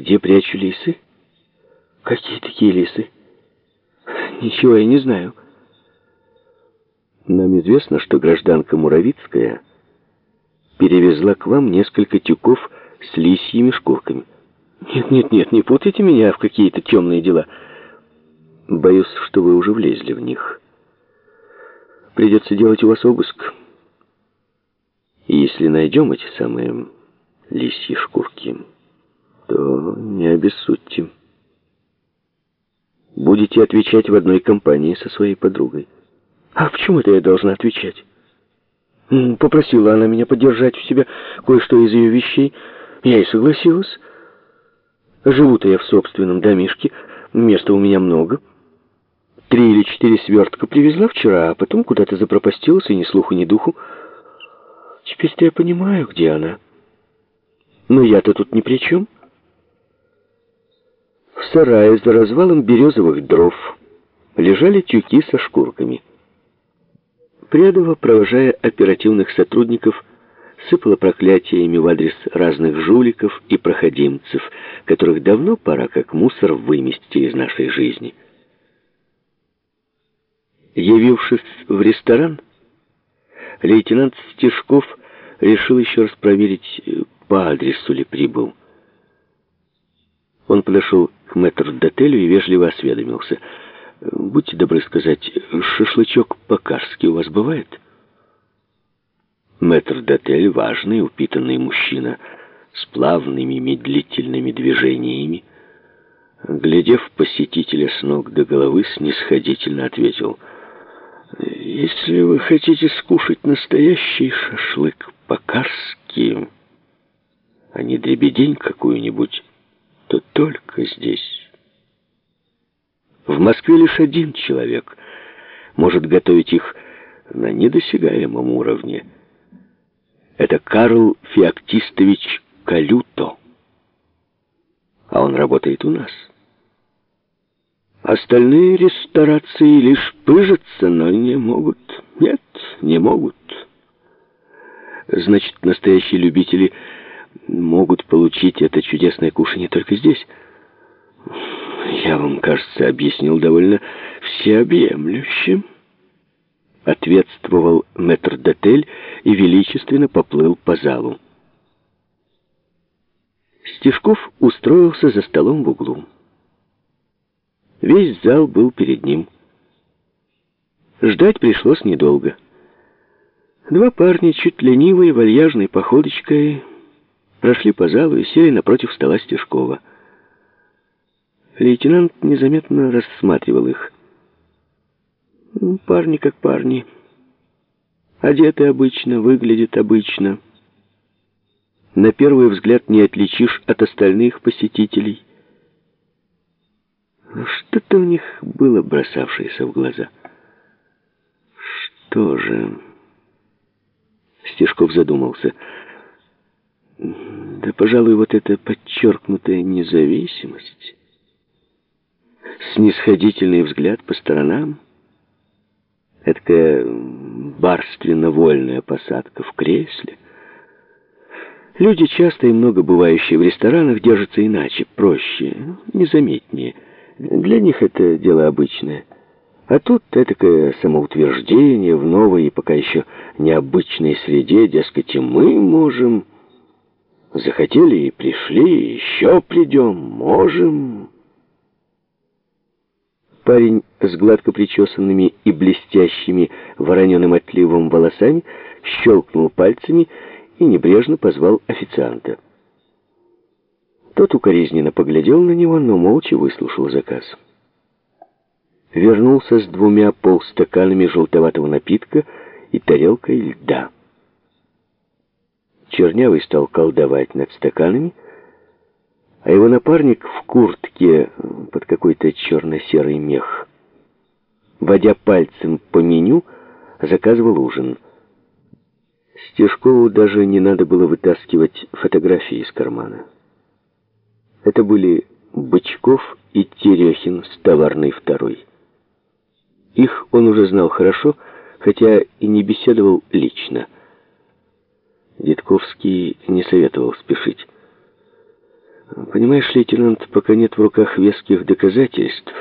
Где прячу лисы? Какие такие лисы? Ничего я не знаю. Нам известно, что гражданка Муравицкая перевезла к вам несколько тюков с лисьими шкурками. Нет, нет, нет, не путайте меня в какие-то темные дела. Боюсь, что вы уже влезли в них. Придется делать у вас обыск. И если найдем эти самые лисьи шкурки, то не обессудьте. Будете отвечать в одной компании со своей подругой. А почему это я должна отвечать? Попросила она меня подержать у себя кое-что из ее вещей. Я и согласилась. Живу-то я в собственном домишке, места у меня много. Три или четыре свертка привезла вчера, а потом куда-то запропастилась, и ни слуху, ни духу. Теперь-то я понимаю, где она. Но я-то тут ни при чем. Сарае за развалом березовых дров лежали тюки со шкурками. Прядова, провожая оперативных сотрудников, сыпала проклятиями в адрес разных жуликов и проходимцев, которых давно пора как мусор вымести из нашей жизни. Явившись в ресторан, лейтенант Стешков решил еще раз проверить, по адресу ли прибыл. Он подошел к мэтрдотелю и вежливо осведомился. «Будьте добры сказать, шашлычок по-карски у вас бывает?» Мэтр-дотель, важный, упитанный мужчина, с плавными медлительными движениями, глядев посетителя с ног до головы, снисходительно ответил, «Если вы хотите скушать настоящий шашлык по-карски, а не дребедень какую-нибудь, то только здесь». В Москве лишь один человек может готовить их на недосягаемом уровне – это Карл Феоктистович Калюто. А он работает у нас. Остальные ресторации лишь пыжатся, но не могут. Нет, не могут. Значит, настоящие любители могут получить это чудесное кушанье только здесь. Я вам, кажется, объяснил довольно всеобъемлюще ответствовал метрдотель и величественно поплыл по залу. Стешков устроился за столом в углу. Весь зал был перед ним. Ждать пришлось недолго. Два парня, чуть ленивой, вальяжной походочкой, прошли по залу и сели напротив стола Стешкова. Лейтенант незаметно рассматривал их. Парни как парни. Одеты обычно, выглядят обычно. На первый взгляд не отличишь от остальных посетителей. Что-то у них было бросавшееся в глаза. Что же... Стешков задумался. Да, пожалуй, вот эта подчеркнутая независимость, снисходительный взгляд по сторонам — Эдакая барственно-вольная посадка в кресле. Люди, часто и много бывающие в ресторанах, держатся иначе, проще, незаметнее. Для них это дело обычное. А тут этакое самоутверждение в новой и пока еще необычной среде, дескать, и мы можем. Захотели и пришли, еще придем, можем. Парень с гладко причесанными и блестящими вороненым отливом волосами щелкнул пальцами и небрежно позвал официанта. Тот укоризненно поглядел на него, но молча выслушал заказ. Вернулся с двумя полстаканами желтоватого напитка и тарелкой льда. Чернявый стал колдовать над стаканами, а его напарник в куртке под какой-то черно-серый мех, водя пальцем по меню, заказывал ужин. Стежкову даже не надо было вытаскивать фотографии из кармана. Это были Бычков и Терехин с товарной второй. Их он уже знал хорошо, хотя и не беседовал лично. Дедковский не советовал спешить. Понимаешь, лейтенант, пока нет в руках веских доказательств,